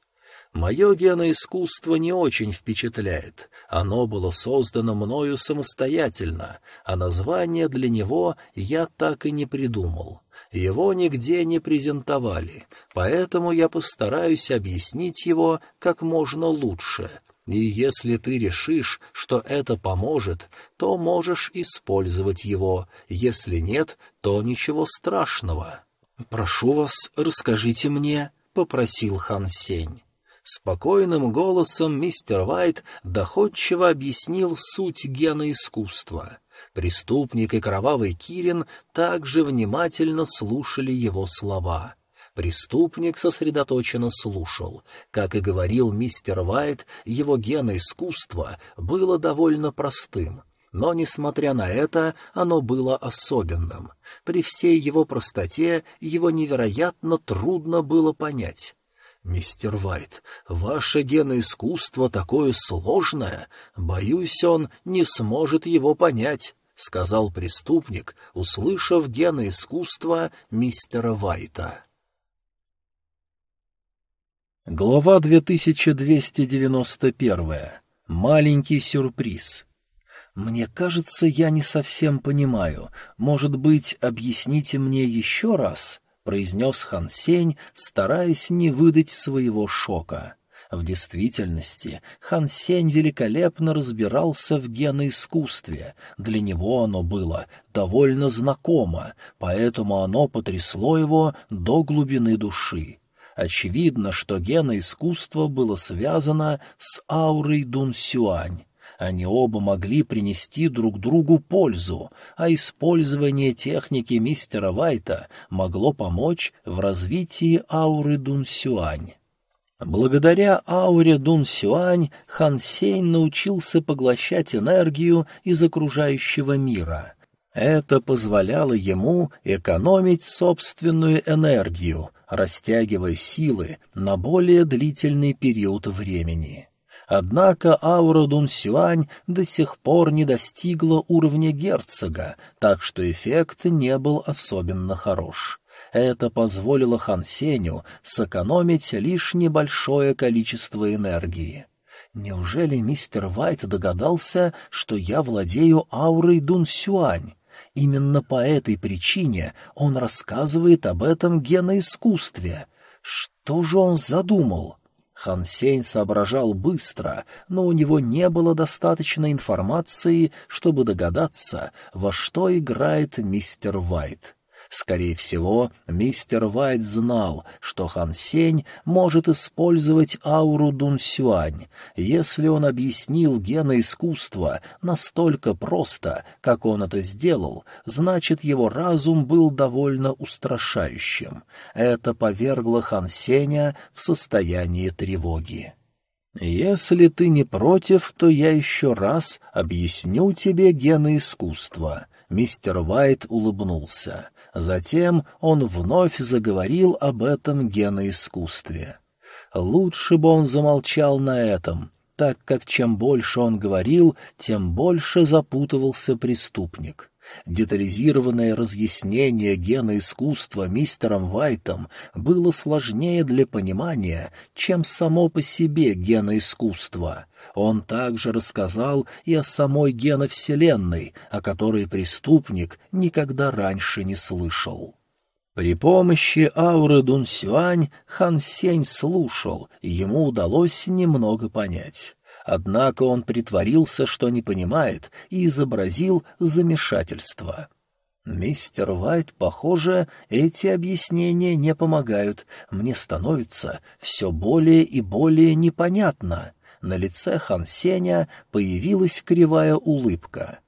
«Мое геноискусство не очень впечатляет. Оно было создано мною самостоятельно, а название для него я так и не придумал. Его нигде не презентовали, поэтому я постараюсь объяснить его как можно лучше, и если ты решишь, что это поможет, то можешь использовать его. Если нет, то ничего страшного. «Прошу вас, расскажите мне», — попросил Хан Сень. Спокойным голосом мистер Вайт доходчиво объяснил суть гена искусства. Преступник и кровавый Кирин также внимательно слушали его слова. Преступник сосредоточенно слушал. Как и говорил мистер Вайт, его геноискусство было довольно простым. Но, несмотря на это, оно было особенным. При всей его простоте его невероятно трудно было понять. «Мистер Вайт, ваше геноискусство такое сложное, боюсь, он не сможет его понять», — сказал преступник, услышав геноискусство мистера Вайта. Глава 2291. Маленький сюрприз. «Мне кажется, я не совсем понимаю. Может быть, объясните мне еще раз?» — произнес Хан Сень, стараясь не выдать своего шока. В действительности Хан Сень великолепно разбирался в геноискусстве. Для него оно было довольно знакомо, поэтому оно потрясло его до глубины души. Очевидно, что геноискусство было связано с аурой Дун Сюань. Они оба могли принести друг другу пользу, а использование техники мистера Вайта могло помочь в развитии ауры Дун Сюань. Благодаря ауре Дун Сюань Хан Сень научился поглощать энергию из окружающего мира. Это позволяло ему экономить собственную энергию, растягивая силы на более длительный период времени. Однако аура Дун Сюань до сих пор не достигла уровня герцога, так что эффект не был особенно хорош. Это позволило Хан Сеню сэкономить лишь небольшое количество энергии. Неужели мистер Вайт догадался, что я владею аурой Дун Сюань? Именно по этой причине он рассказывает об этом геноискусстве. Что же он задумал? Хан Сень соображал быстро, но у него не было достаточно информации, чтобы догадаться, во что играет мистер Вайт. Скорее всего, мистер Вайт знал, что Хан Сень может использовать ауру Дун Сюань. Если он объяснил геноискусство настолько просто, как он это сделал, значит, его разум был довольно устрашающим. Это повергло Хан Сеня в состояние тревоги. «Если ты не против, то я еще раз объясню тебе геноискусство». Мистер Вайт улыбнулся. Затем он вновь заговорил об этом геноискусстве. Лучше бы он замолчал на этом, так как чем больше он говорил, тем больше запутывался преступник. Детализированное разъяснение гена искусства мистером Вайтом было сложнее для понимания, чем само по себе геноискусство. Он также рассказал и о самой геновселенной, о которой преступник никогда раньше не слышал. При помощи ауры Дун Сюань Хан Сень слушал, ему удалось немного понять. Однако он притворился, что не понимает, и изобразил замешательство. «Мистер Вайт, похоже, эти объяснения не помогают. Мне становится все более и более непонятно». На лице Хан Сеня появилась кривая улыбка.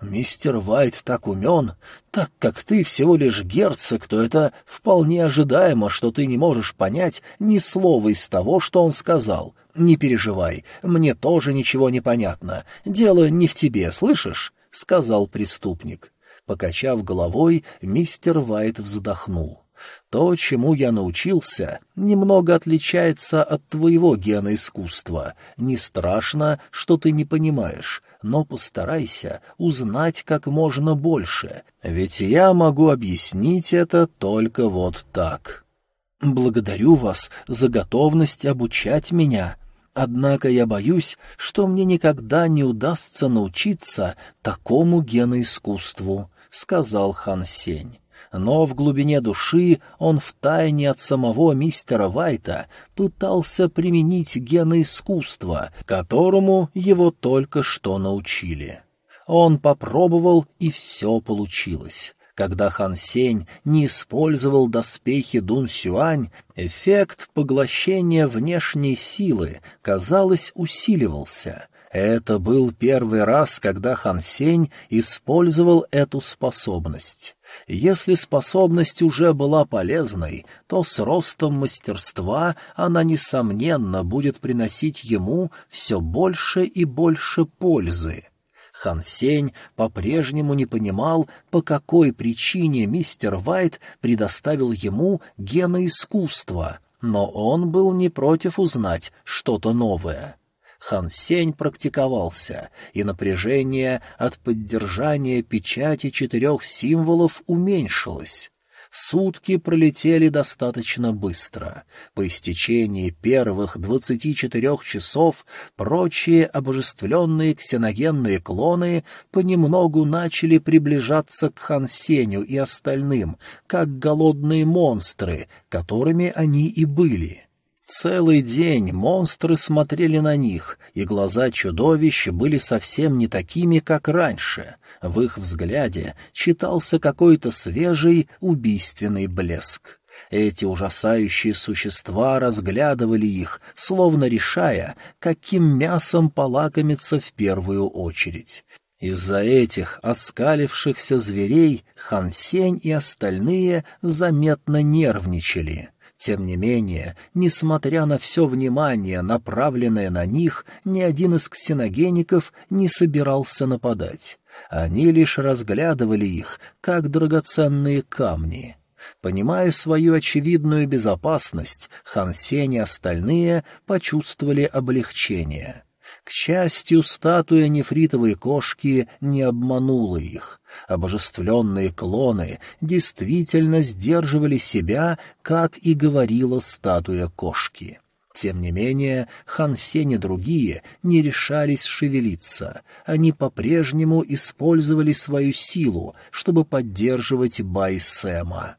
«Мистер Вайт так умен, так как ты всего лишь герцог, то это вполне ожидаемо, что ты не можешь понять ни слова из того, что он сказал. Не переживай, мне тоже ничего не понятно. Дело не в тебе, слышишь?» — сказал преступник. Покачав головой, мистер Вайт вздохнул. То, чему я научился, немного отличается от твоего гена искусства. Не страшно, что ты не понимаешь, но постарайся узнать как можно больше, ведь я могу объяснить это только вот так. Благодарю вас за готовность обучать меня. Однако я боюсь, что мне никогда не удастся научиться такому геноискусству, — сказал Хан Сень но в глубине души он втайне от самого мистера Вайта пытался применить гены искусства, которому его только что научили. Он попробовал, и все получилось. Когда Хан Сень не использовал доспехи Дун Сюань, эффект поглощения внешней силы, казалось, усиливался. Это был первый раз, когда Хан Сень использовал эту способность. Если способность уже была полезной, то с ростом мастерства она, несомненно, будет приносить ему все больше и больше пользы. Хан Сень по-прежнему не понимал, по какой причине мистер Вайт предоставил ему геноискусство, но он был не против узнать что-то новое. Хан Сень практиковался, и напряжение от поддержания печати четырех символов уменьшилось. Сутки пролетели достаточно быстро. По истечении первых двадцати четырех часов прочие обожествленные ксеногенные клоны понемногу начали приближаться к Хансеню и остальным, как голодные монстры, которыми они и были. Целый день монстры смотрели на них, и глаза чудовищ были совсем не такими, как раньше. В их взгляде читался какой-то свежий убийственный блеск. Эти ужасающие существа разглядывали их, словно решая, каким мясом полакомиться в первую очередь. Из-за этих оскалившихся зверей Хансень и остальные заметно нервничали. Тем не менее, несмотря на все внимание, направленное на них, ни один из ксеногеников не собирался нападать. Они лишь разглядывали их, как драгоценные камни. Понимая свою очевидную безопасность, Хан Сень и остальные почувствовали облегчение. К счастью, статуя нефритовой кошки не обманула их. Обожествленные клоны действительно сдерживали себя, как и говорила статуя кошки. Тем не менее, Хан Сень и другие не решались шевелиться. Они по-прежнему использовали свою силу, чтобы поддерживать Бай Сэма.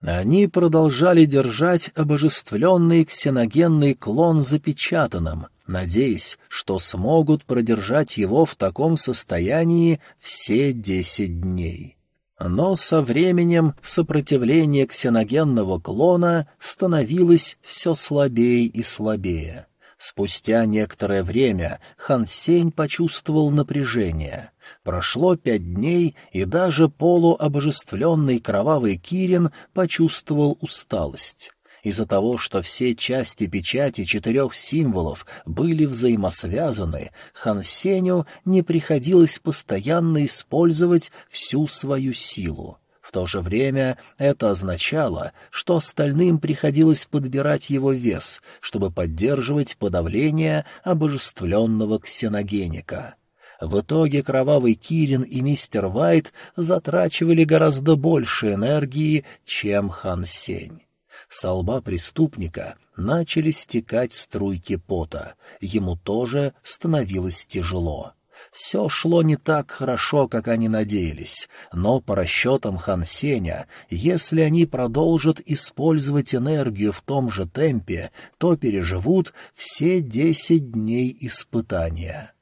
Они продолжали держать обожествленный ксеногенный клон запечатанным, надеясь, что смогут продержать его в таком состоянии все десять дней. Но со временем сопротивление ксеногенного клона становилось все слабее и слабее. Спустя некоторое время Хан Сень почувствовал напряжение. Прошло пять дней, и даже полуобожествленный кровавый Кирин почувствовал усталость. Из-за того, что все части печати четырех символов были взаимосвязаны, Хан Сеню не приходилось постоянно использовать всю свою силу. В то же время это означало, что остальным приходилось подбирать его вес, чтобы поддерживать подавление обожествленного ксеногеника. В итоге Кровавый Кирин и Мистер Вайт затрачивали гораздо больше энергии, чем Хан Сень. С лба преступника начали стекать струйки пота. Ему тоже становилось тяжело. Все шло не так хорошо, как они надеялись, но по расчетам Хан Сеня, если они продолжат использовать энергию в том же темпе, то переживут все десять дней испытания.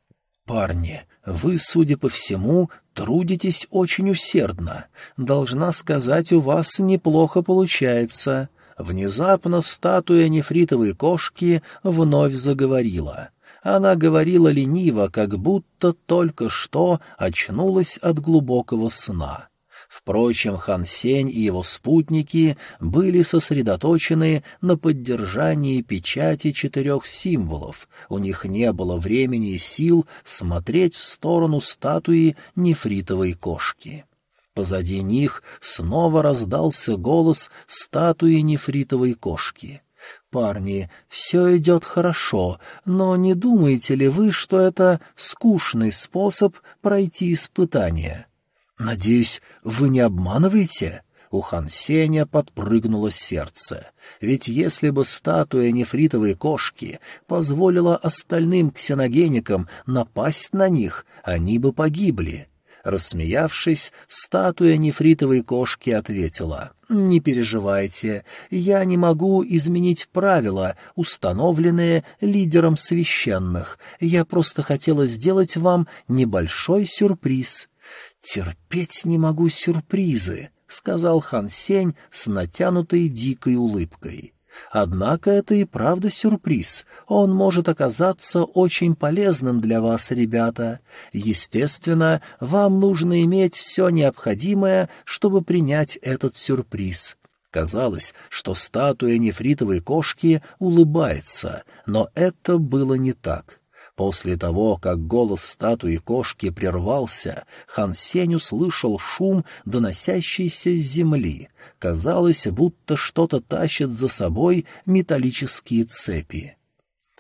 «Парни, вы, судя по всему, трудитесь очень усердно. Должна сказать, у вас неплохо получается. Внезапно статуя нефритовой кошки вновь заговорила. Она говорила лениво, как будто только что очнулась от глубокого сна. Впрочем, Хан Сень и его спутники были сосредоточены на поддержании печати четырех символов. У них не было времени и сил смотреть в сторону статуи нефритовой кошки. Позади них снова раздался голос статуи нефритовой кошки. «Парни, все идет хорошо, но не думаете ли вы, что это скучный способ пройти испытание?» «Надеюсь, вы не обманываете?» У Хан Сеня подпрыгнуло сердце. Ведь если бы статуя нефритовой кошки позволила остальным ксеногеникам напасть на них, они бы погибли. Рассмеявшись, статуя нефритовой кошки ответила, «Не переживайте, я не могу изменить правила, установленные лидером священных. Я просто хотела сделать вам небольшой сюрприз». «Терпеть не могу сюрпризы», — сказал Хан Сень с натянутой дикой улыбкой. Однако это и правда сюрприз. Он может оказаться очень полезным для вас, ребята. Естественно, вам нужно иметь все необходимое, чтобы принять этот сюрприз. Казалось, что статуя нефритовой кошки улыбается, но это было не так. После того, как голос статуи кошки прервался, Хан Сень услышал шум, доносящийся с земли. Казалось, будто что-то тащит за собой металлические цепи.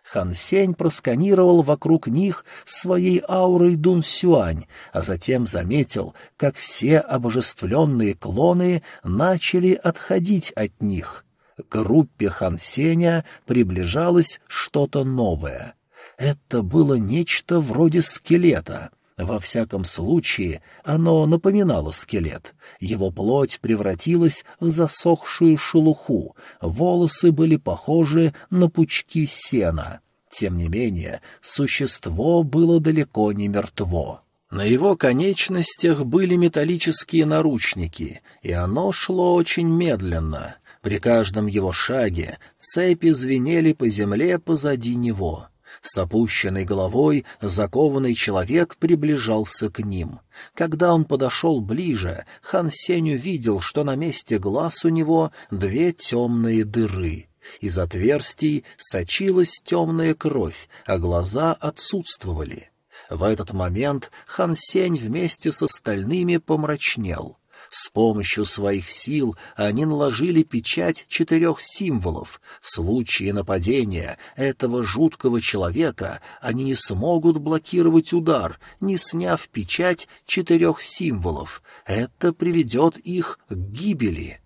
Хан Сень просканировал вокруг них своей аурой Дун Сюань, а затем заметил, как все обожествленные клоны начали отходить от них. К группе Хан Сеня приближалось что-то новое. Это было нечто вроде скелета. Во всяком случае, оно напоминало скелет. Его плоть превратилась в засохшую шелуху, волосы были похожи на пучки сена. Тем не менее, существо было далеко не мертво. На его конечностях были металлические наручники, и оно шло очень медленно. При каждом его шаге цепи звенели по земле позади него — с опущенной головой закованный человек приближался к ним. Когда он подошел ближе, хан Сень увидел, что на месте глаз у него две темные дыры. Из отверстий сочилась темная кровь, а глаза отсутствовали. В этот момент хан Сень вместе с остальными помрачнел. С помощью своих сил они наложили печать четырех символов. В случае нападения этого жуткого человека они не смогут блокировать удар, не сняв печать четырех символов. Это приведет их к гибели.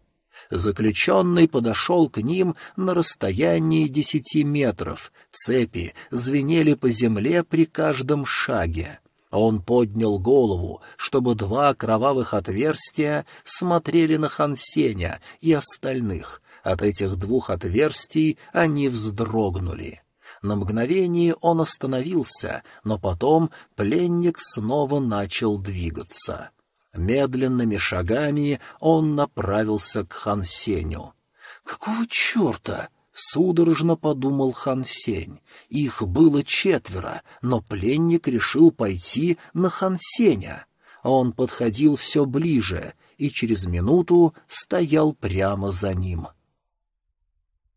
Заключенный подошел к ним на расстоянии десяти метров, цепи звенели по земле при каждом шаге. Он поднял голову, чтобы два кровавых отверстия смотрели на Хансеня и остальных. От этих двух отверстий они вздрогнули. На мгновение он остановился, но потом пленник снова начал двигаться. Медленными шагами он направился к Хансеню. «Какого черта?» — судорожно подумал Хансень. Их было четверо, но пленник решил пойти на Хансеня. Он подходил все ближе и через минуту стоял прямо за ним. —